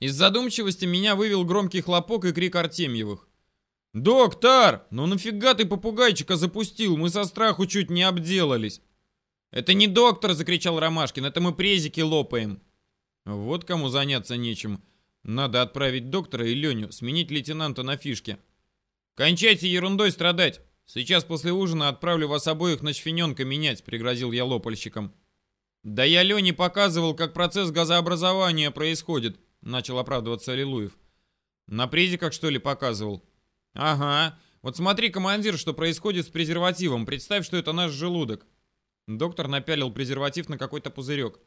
Из задумчивости меня вывел громкий хлопок и крик Артемьевых. «Доктор, ну нафига ты попугайчика запустил? Мы со страху чуть не обделались!» «Это не доктор!» — закричал Ромашкин. «Это мы презики лопаем!» Вот кому заняться нечем. Надо отправить доктора и Леню, сменить лейтенанта на фишке. «Кончайте ерундой страдать! Сейчас после ужина отправлю вас обоих на шфиненка менять», — пригрозил я лопальщиком. «Да я Лене показывал, как процесс газообразования происходит», — начал оправдываться Аллилуев. «На презиках, что ли, показывал?» «Ага. Вот смотри, командир, что происходит с презервативом. Представь, что это наш желудок». Доктор напялил презерватив на какой-то пузырек.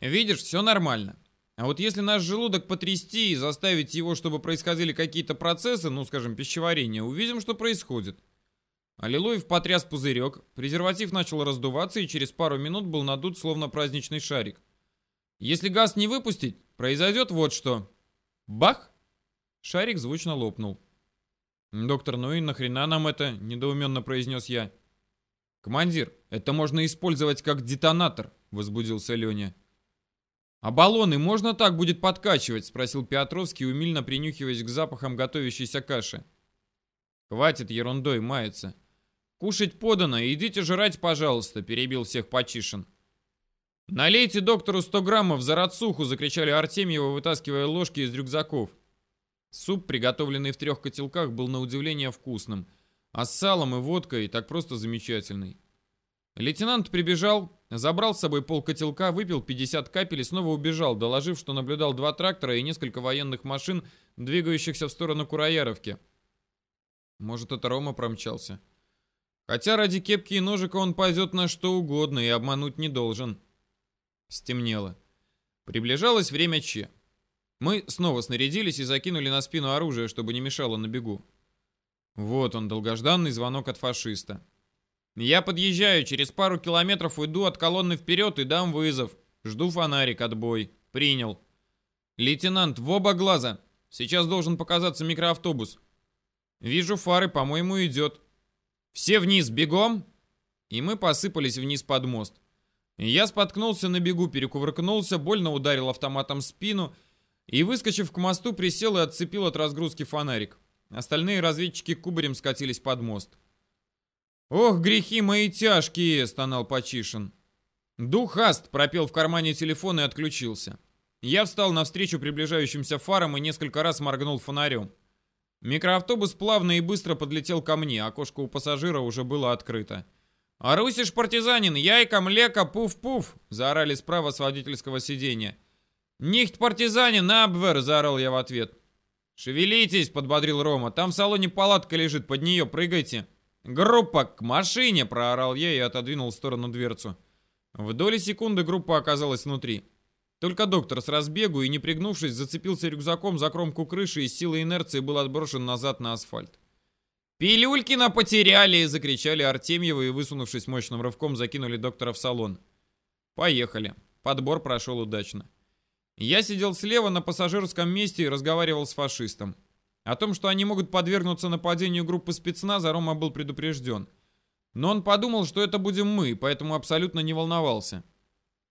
«Видишь, все нормально. А вот если наш желудок потрясти и заставить его, чтобы происходили какие-то процессы, ну, скажем, пищеварения, увидим, что происходит». Аллилуев потряс пузырек, презерватив начал раздуваться и через пару минут был надут, словно праздничный шарик. Если газ не выпустить, произойдет вот что. Бах! Шарик звучно лопнул. «Доктор, ну и нахрена нам это?» – недоуменно произнес я. «Командир, это можно использовать как детонатор», – возбудился Леня. «А баллоны можно так будет подкачивать?» – спросил Петровский, умильно принюхиваясь к запахам готовящейся каши. «Хватит ерундой маяться. Кушать подано, идите жрать, пожалуйста», – перебил всех Почишин. «Налейте доктору 100 граммов за рацуху!» – закричали Артемьева, вытаскивая ложки из рюкзаков. Суп, приготовленный в трех котелках, был на удивление вкусным, а с салом и водкой так просто замечательный. Лейтенант прибежал, забрал с собой пол котелка, выпил 50 капель и снова убежал, доложив, что наблюдал два трактора и несколько военных машин, двигающихся в сторону Курояровки. Может, это Рома промчался? Хотя ради кепки и ножика он пойдет на что угодно и обмануть не должен. Стемнело. Приближалось время Че. Мы снова снарядились и закинули на спину оружие, чтобы не мешало на бегу. Вот он, долгожданный звонок от фашиста. Я подъезжаю, через пару километров уйду от колонны вперед и дам вызов. Жду фонарик, отбой. Принял. Лейтенант, в оба глаза. Сейчас должен показаться микроавтобус. Вижу фары, по-моему, идет. Все вниз, бегом! И мы посыпались вниз под мост. Я споткнулся на бегу, перекувыркнулся, больно ударил автоматом спину и, выскочив к мосту, присел и отцепил от разгрузки фонарик. Остальные разведчики кубарем скатились под мост. «Ох, грехи мои тяжкие!» — стонал Почишин. Духаст пропел в кармане телефон и отключился. Я встал навстречу приближающимся фарам и несколько раз моргнул фонарем. Микроавтобус плавно и быстро подлетел ко мне, окошко у пассажира уже было открыто. «Арусиш партизанин, яйка, млека, пуф-пуф!» — заорали справа с водительского сиденья. «Нихт партизанин, абвер!» — заорал я в ответ. «Шевелитесь!» — подбодрил Рома. «Там в салоне палатка лежит, под нее прыгайте!» «Группа, к машине!» — проорал я и отодвинул в сторону дверцу. В доли секунды группа оказалась внутри. Только доктор с разбегу и не пригнувшись зацепился рюкзаком за кромку крыши и силой инерции был отброшен назад на асфальт. «Пилюлькина потеряли!» — закричали Артемьевы и, высунувшись мощным рывком, закинули доктора в салон. «Поехали». Подбор прошел удачно. Я сидел слева на пассажирском месте и разговаривал с фашистом. О том, что они могут подвергнуться нападению группы спецназа, Рома был предупрежден. Но он подумал, что это будем мы, поэтому абсолютно не волновался.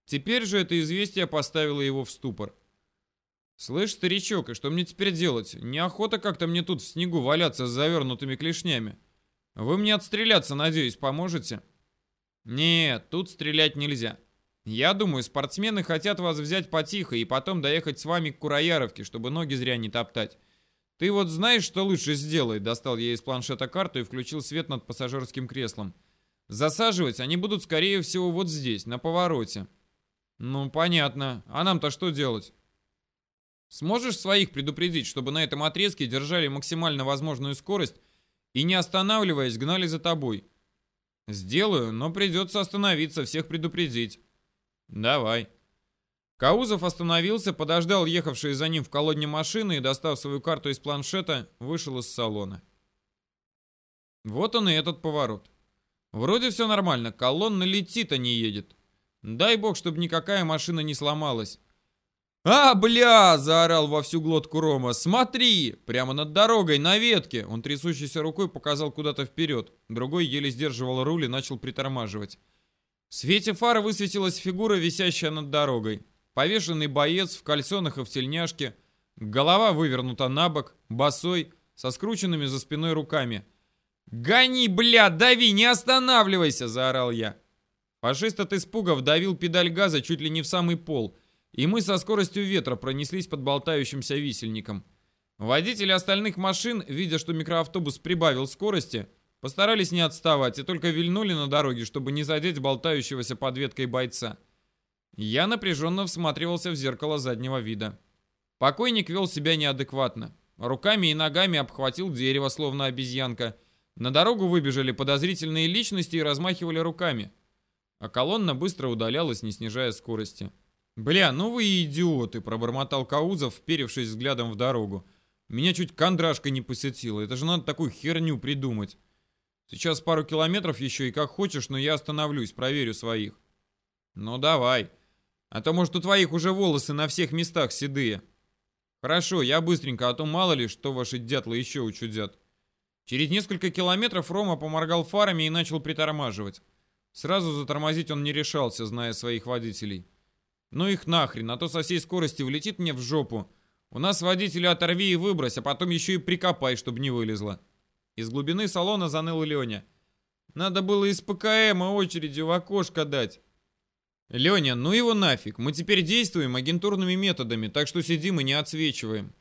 Теперь же это известие поставило его в ступор. «Слышь, старичок, и что мне теперь делать? Неохота как-то мне тут в снегу валяться с завернутыми клешнями. Вы мне отстреляться, надеюсь, поможете?» «Нет, тут стрелять нельзя. Я думаю, спортсмены хотят вас взять потихо и потом доехать с вами к Курояровке, чтобы ноги зря не топтать. Ты вот знаешь, что лучше сделай?» Достал я из планшета карту и включил свет над пассажирским креслом. «Засаживать они будут, скорее всего, вот здесь, на повороте». «Ну, понятно. А нам-то что делать?» Сможешь своих предупредить, чтобы на этом отрезке держали максимально возможную скорость и не останавливаясь гнали за тобой? Сделаю, но придется остановиться, всех предупредить. Давай. Каузов остановился, подождал ехавшие за ним в колонне машины и, достав свою карту из планшета, вышел из салона. Вот он и этот поворот. Вроде все нормально, колонна летит, а не едет. Дай бог, чтобы никакая машина не сломалась. «А, бля!» – заорал во всю глотку Рома. «Смотри! Прямо над дорогой, на ветке!» Он трясущейся рукой показал куда-то вперед. Другой еле сдерживал руль и начал притормаживать. В свете фары высветилась фигура, висящая над дорогой. Повешенный боец в кальсонах и в тельняшке. Голова вывернута на бок, босой, со скрученными за спиной руками. «Гони, бля, дави, не останавливайся!» – заорал я. Фашист от испуга вдавил педаль газа чуть ли не в самый пол, и мы со скоростью ветра пронеслись под болтающимся висельником. Водители остальных машин, видя, что микроавтобус прибавил скорости, постарались не отставать и только вильнули на дороге, чтобы не задеть болтающегося под веткой бойца. Я напряженно всматривался в зеркало заднего вида. Покойник вел себя неадекватно. Руками и ногами обхватил дерево, словно обезьянка. На дорогу выбежали подозрительные личности и размахивали руками. А колонна быстро удалялась, не снижая скорости. «Бля, ну вы идиоты!» – пробормотал Каузов, вперевшись взглядом в дорогу. Меня чуть кондрашка не посетила. Это же надо такую херню придумать. Сейчас пару километров еще и как хочешь, но я остановлюсь, проверю своих. Ну давай. А то, может, у твоих уже волосы на всех местах седые. Хорошо, я быстренько, а то мало ли, что ваши дятлы еще учудят. Через несколько километров Рома поморгал фарами и начал притормаживать. Сразу затормозить он не решался, зная своих водителей. Ну их нахрен, а то со всей скорости влетит мне в жопу, у нас водителя оторви и выбрось, а потом еще и прикопай, чтобы не вылезла. Из глубины салона заныл Леня. Надо было из ПКМа очереди в окошко дать. Леня, ну его нафиг. Мы теперь действуем агентурными методами, так что сидим и не отсвечиваем.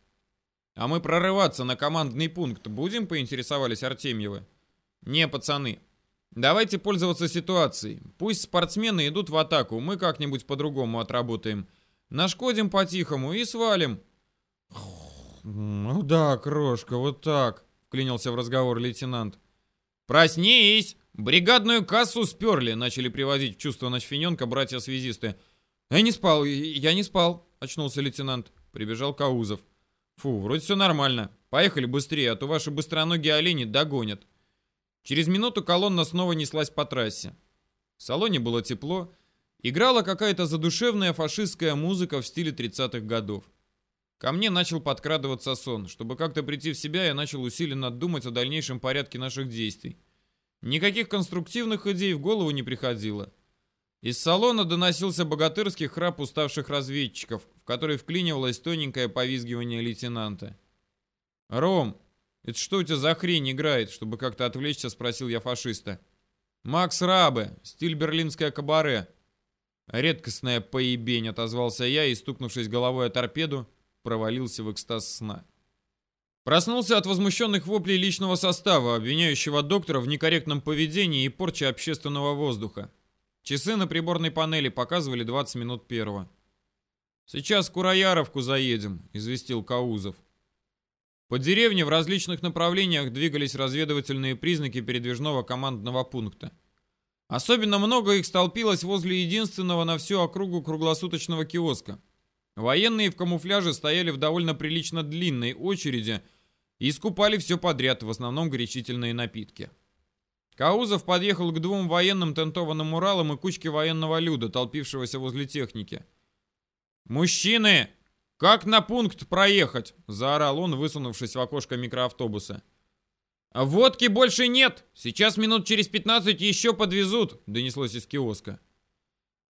А мы прорываться на командный пункт будем, поинтересовались Артемьевы. Не, пацаны. Давайте пользоваться ситуацией. Пусть спортсмены идут в атаку, мы как-нибудь по-другому отработаем. Нашкодим по-тихому и свалим. «Ну да, крошка, вот так», — вклинился в разговор лейтенант. «Проснись! Бригадную кассу сперли!» — начали приводить в чувство ночфененка братья-связисты. «Я не спал, я не спал», — очнулся лейтенант. Прибежал Каузов. «Фу, вроде все нормально. Поехали быстрее, а то ваши быстроногие олени догонят». Через минуту колонна снова неслась по трассе. В салоне было тепло. Играла какая-то задушевная фашистская музыка в стиле 30-х годов. Ко мне начал подкрадываться сон. Чтобы как-то прийти в себя, я начал усиленно думать о дальнейшем порядке наших действий. Никаких конструктивных идей в голову не приходило. Из салона доносился богатырский храп уставших разведчиков, в который вклинивалось тоненькое повизгивание лейтенанта. «Ром, это что у тебя за хрень играет?» Чтобы как-то отвлечься, спросил я фашиста. «Макс Рабе, стиль берлинское кабаре». «Редкостная поебень», — отозвался я и, стукнувшись головой о торпеду, провалился в экстаз сна. Проснулся от возмущенных воплей личного состава, обвиняющего доктора в некорректном поведении и порче общественного воздуха. Часы на приборной панели показывали 20 минут первого. «Сейчас в Курояровку заедем», — известил Каузов. По деревне в различных направлениях двигались разведывательные признаки передвижного командного пункта. Особенно много их столпилось возле единственного на всю округу круглосуточного киоска — Военные в камуфляже стояли в довольно прилично длинной очереди и скупали все подряд, в основном горячительные напитки. Каузов подъехал к двум военным тентованным Уралам и кучке военного люда, толпившегося возле техники. «Мужчины! Как на пункт проехать?» – заорал он, высунувшись в окошко микроавтобуса. «Водки больше нет! Сейчас минут через 15 еще подвезут!» – донеслось из киоска.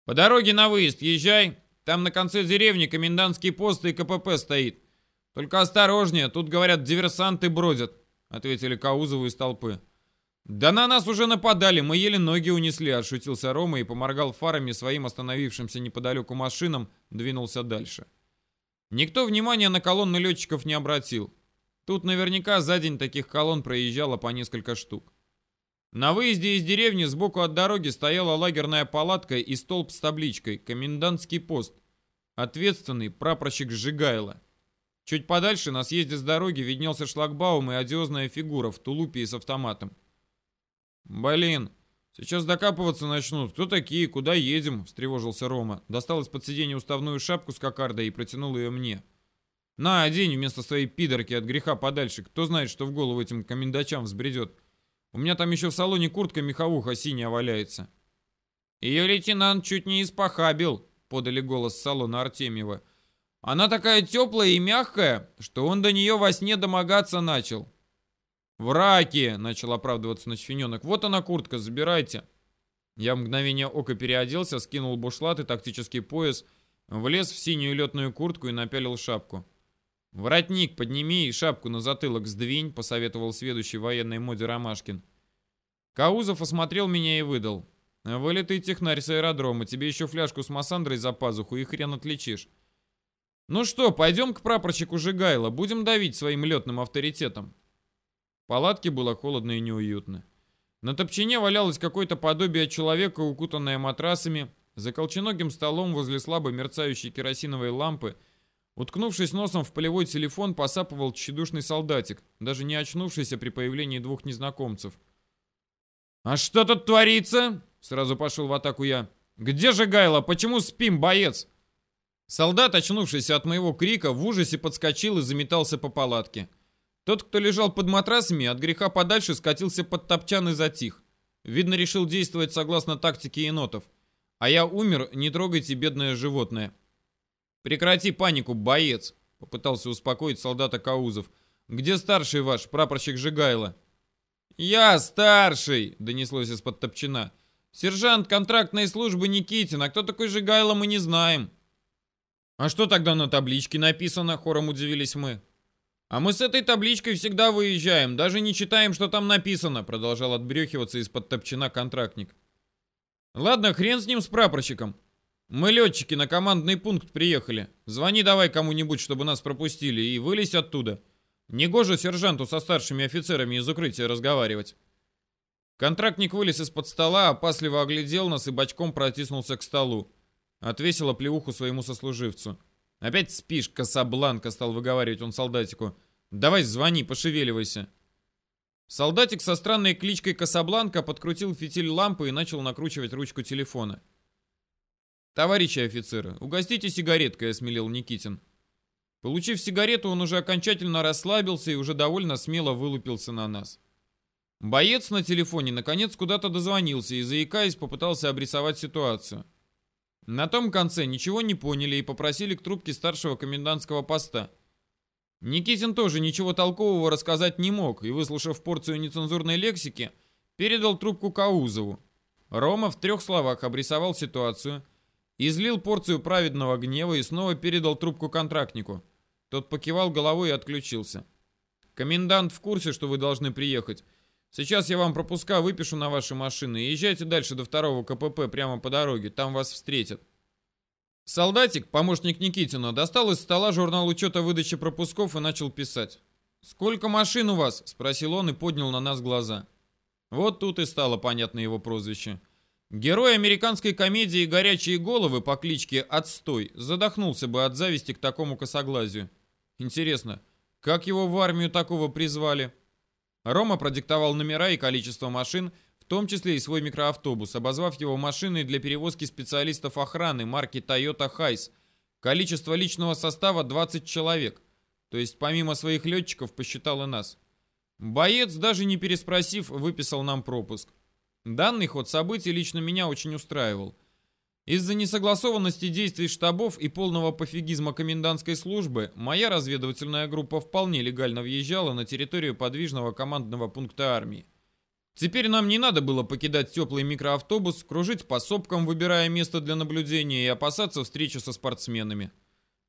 «По дороге на выезд езжай, там на конце деревни комендантский пост и КПП стоит. Только осторожнее, тут, говорят, диверсанты бродят», — ответили Каузову из толпы. «Да на нас уже нападали, мы еле ноги унесли», — отшутился Рома и поморгал фарами своим остановившимся неподалеку машинам, двинулся дальше. Никто внимания на колонны летчиков не обратил. Тут наверняка за день таких колонн проезжало по несколько штук. На выезде из деревни сбоку от дороги стояла лагерная палатка и столб с табличкой «Комендантский пост». Ответственный прапорщик Сжигайло. Чуть подальше на съезде с дороги виднелся шлагбаум и одиозная фигура в тулупе и с автоматом. «Блин, сейчас докапываться начнут. Кто такие? Куда едем?» – встревожился Рома. Достал из-под сиденья уставную шапку с кокардой и протянул ее мне. «На, одень вместо своей пидорки от греха подальше. Кто знает, что в голову этим комендачам взбредет. У меня там еще в салоне куртка меховуха синяя валяется. Ее лейтенант чуть не испохабил, подали голос салона Артемьева. Она такая теплая и мягкая, что он до нее во сне домогаться начал. «Враки!» — начал оправдываться ночфененок. «Вот она куртка, забирайте». Я мгновение ока переоделся, скинул бушлат и тактический пояс, влез в синюю летную куртку и напялил шапку. «Воротник подними и шапку на затылок сдвинь», — посоветовал сведущий военной моде Ромашкин. Каузов осмотрел меня и выдал. «Вылитый технарь с аэродрома, тебе еще фляжку с массандрой за пазуху и хрен отличишь». «Ну что, пойдем к прапорщику Жигайло, будем давить своим летным авторитетом». В палатке было холодно и неуютно. На топчине валялось какое-то подобие человека, укутанное матрасами, за колченогим столом возле слабо мерцающей керосиновой лампы — Уткнувшись носом в полевой телефон, посапывал тщедушный солдатик, даже не очнувшийся при появлении двух незнакомцев. «А что тут творится?» — сразу пошел в атаку я. «Где же Гайло? Почему спим, боец?» Солдат, очнувшийся от моего крика, в ужасе подскочил и заметался по палатке. Тот, кто лежал под матрасами, от греха подальше скатился под топчан и затих. Видно, решил действовать согласно тактике енотов. А я умер, не трогайте бедное животное. «Прекрати панику, боец!» — попытался успокоить солдата Каузов. «Где старший ваш, прапорщик Жигайло?» «Я старший!» — донеслось из-под топчина. «Сержант контрактной службы Никитин, а кто такой Жигайло, мы не знаем». «А что тогда на табличке написано?» — хором удивились мы. «А мы с этой табличкой всегда выезжаем, даже не читаем, что там написано», — продолжал отбрехиваться из-под топчина контрактник. «Ладно, хрен с ним, с прапорщиком. Мы летчики на командный пункт приехали. Звони давай кому-нибудь, чтобы нас пропустили, и вылезь оттуда. Негоже сержанту со старшими офицерами из укрытия разговаривать. Контрактник вылез из-под стола, опасливо оглядел нас и бочком протиснулся к столу. Отвесил плеуху своему сослуживцу. «Опять спишь, Касабланка», — стал выговаривать он солдатику. «Давай звони, пошевеливайся». Солдатик со странной кличкой Касабланка подкрутил фитиль лампы и начал накручивать ручку телефона. «Товарищи офицеры, угостите сигареткой», — осмелел Никитин. Получив сигарету, он уже окончательно расслабился и уже довольно смело вылупился на нас. Боец на телефоне наконец куда-то дозвонился и, заикаясь, попытался обрисовать ситуацию. На том конце ничего не поняли и попросили к трубке старшего комендантского поста. Никитин тоже ничего толкового рассказать не мог и, выслушав порцию нецензурной лексики, передал трубку Каузову. Рома в трех словах обрисовал ситуацию — Излил порцию праведного гнева и снова передал трубку контрактнику. Тот покивал головой и отключился. «Комендант в курсе, что вы должны приехать. Сейчас я вам пропуска выпишу на ваши машины. Езжайте дальше до второго КПП прямо по дороге. Там вас встретят». Солдатик, помощник Никитина, достал из стола журнал учета выдачи пропусков и начал писать. «Сколько машин у вас?» – спросил он и поднял на нас глаза. Вот тут и стало понятно его прозвище. Герой американской комедии «Горячие головы» по кличке Отстой задохнулся бы от зависти к такому косоглазию. Интересно, как его в армию такого призвали? Рома продиктовал номера и количество машин, в том числе и свой микроавтобус, обозвав его машиной для перевозки специалистов охраны марки Toyota Hiace. Количество личного состава 20 человек. То есть помимо своих летчиков посчитал и нас. Боец, даже не переспросив, выписал нам пропуск. Данный ход событий лично меня очень устраивал. Из-за несогласованности действий штабов и полного пофигизма комендантской службы, моя разведывательная группа вполне легально въезжала на территорию подвижного командного пункта армии. Теперь нам не надо было покидать теплый микроавтобус, кружить по сопкам, выбирая место для наблюдения и опасаться встречи со спортсменами.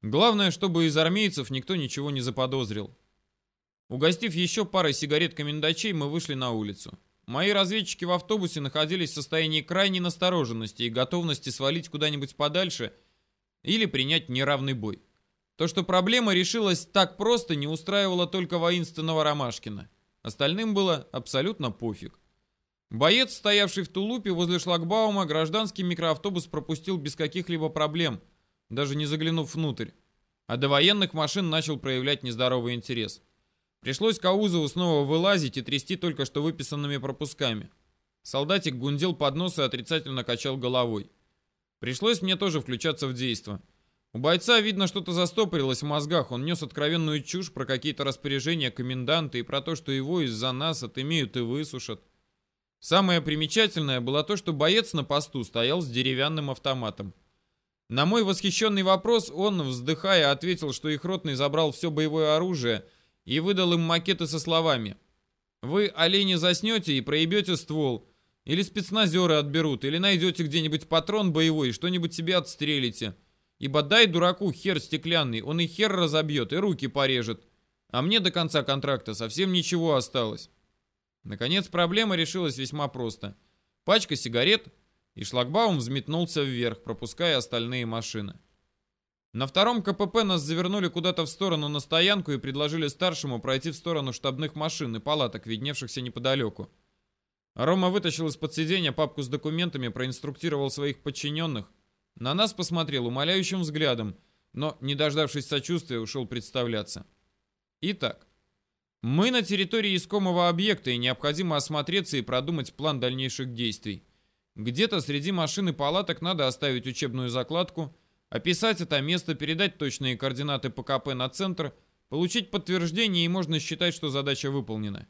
Главное, чтобы из армейцев никто ничего не заподозрил. Угостив еще парой сигарет комендачей, мы вышли на улицу. Мои разведчики в автобусе находились в состоянии крайней настороженности и готовности свалить куда-нибудь подальше или принять неравный бой. То, что проблема решилась так просто, не устраивало только воинственного Ромашкина. Остальным было абсолютно пофиг. Боец, стоявший в тулупе возле шлагбаума, гражданский микроавтобус пропустил без каких-либо проблем, даже не заглянув внутрь. А до военных машин начал проявлять нездоровый интерес. Пришлось Каузову снова вылазить и трясти только что выписанными пропусками. Солдатик гундел под нос и отрицательно качал головой. Пришлось мне тоже включаться в действо. У бойца, видно, что-то застопорилось в мозгах. Он нес откровенную чушь про какие-то распоряжения коменданта и про то, что его из-за нас отымеют и высушат. Самое примечательное было то, что боец на посту стоял с деревянным автоматом. На мой восхищенный вопрос он, вздыхая, ответил, что их ротный забрал все боевое оружие – и выдал им макеты со словами «Вы, олени, заснете и проебете ствол, или спецназеры отберут, или найдете где-нибудь патрон боевой и что-нибудь себе отстрелите. Ибо дай дураку хер стеклянный, он и хер разобьет, и руки порежет. А мне до конца контракта совсем ничего осталось. Наконец проблема решилась весьма просто. Пачка сигарет, и шлагбаум взметнулся вверх, пропуская остальные машины. На втором КПП нас завернули куда-то в сторону на стоянку и предложили старшему пройти в сторону штабных машин и палаток, видневшихся неподалеку. Рома вытащил из-под сиденья папку с документами, проинструктировал своих подчиненных. На нас посмотрел умоляющим взглядом, но, не дождавшись сочувствия, ушел представляться. Итак, мы на территории искомого объекта, и необходимо осмотреться и продумать план дальнейших действий. Где-то среди машин и палаток надо оставить учебную закладку, описать это место, передать точные координаты ПКП на центр, получить подтверждение и можно считать, что задача выполнена.